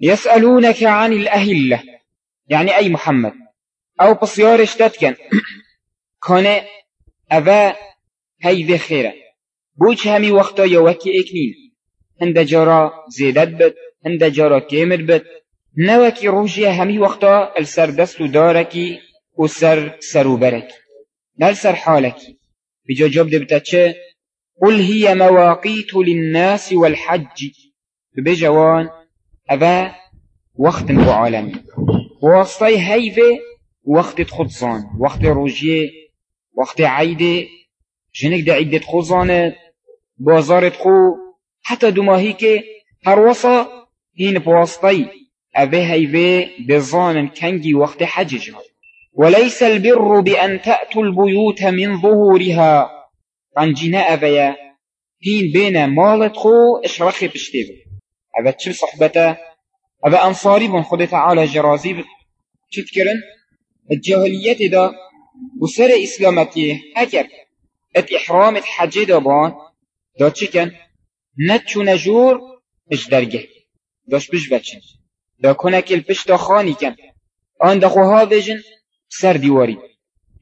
يسألونك عن الأهلة. يعني أي محمد. أو بصيارش تتكن كان أبا هيدي خيرة. بوش همي وقتا يوكي إكنين. هند جارا زيدت بد. هند جارا كيمر بد. نوكي روجي همي وقتا السر دستو داركي وسر سروبرك نال سر حالكي. بجا جاب دبتا چه؟ قل هي مواقيت للناس والحج. بجوان أبا وقت بو عالمي واسطي هيفي وقت خدزان وقت روجية وقت عيدي جنك دا بازار خو حتى دماهي كي هر وصا هين بواسطي أبي هيفي بزان كنجي وقت حج وليس البر بأن تأتوا البيوت من ظهورها. عن جناء أبيا هين بين مالت خو اشرخي أبا تشل صحبته أبا أنصاري بن خد تعالى جرازي تذكرن الجاهلية دا وسر إسلامتي هكر إت إحرام الحج دا بان دا چكن نتشو نجور إش درگه داش بش بچن. دا کنك البش دا خاني كن آن دا خوها بجن سر ديواري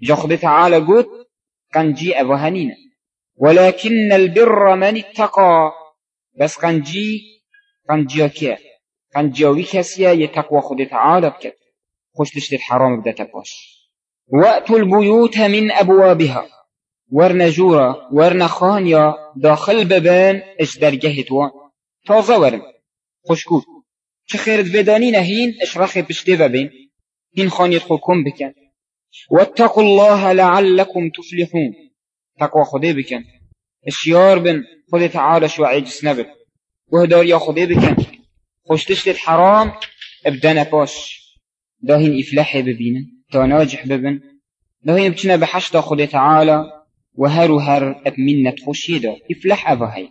جا خد تعالى قد قنجي أبهنين ولكن البر من اتقى بس قنجي قنجي كيه قنجاوي كسيا يتقوى خد تعالى بكت خوش تشتت حرام بدأت باش. وأتوا البيوت من أبوابها. ورنا جورا ورنا خانيا داخل ببان اش درجه توان. تازه ورن. خوشكوت چه خیرت بدانی نهین اش رخی پشته ببین. هین خانیت خوکم بکن. واتقوا الله لعلكم تفلحون. تقوى خده بكن اشيار بن خده تعالى شو عجز نبت وهدار يا خده بكن خوش تشتت حرام ابدنا باش داهين إفلاحي ببينا تا ناجح ببن. داهين بچنا بحشتا خده تعالى وهر اب منت خوشيدا إفلاح أبا هاي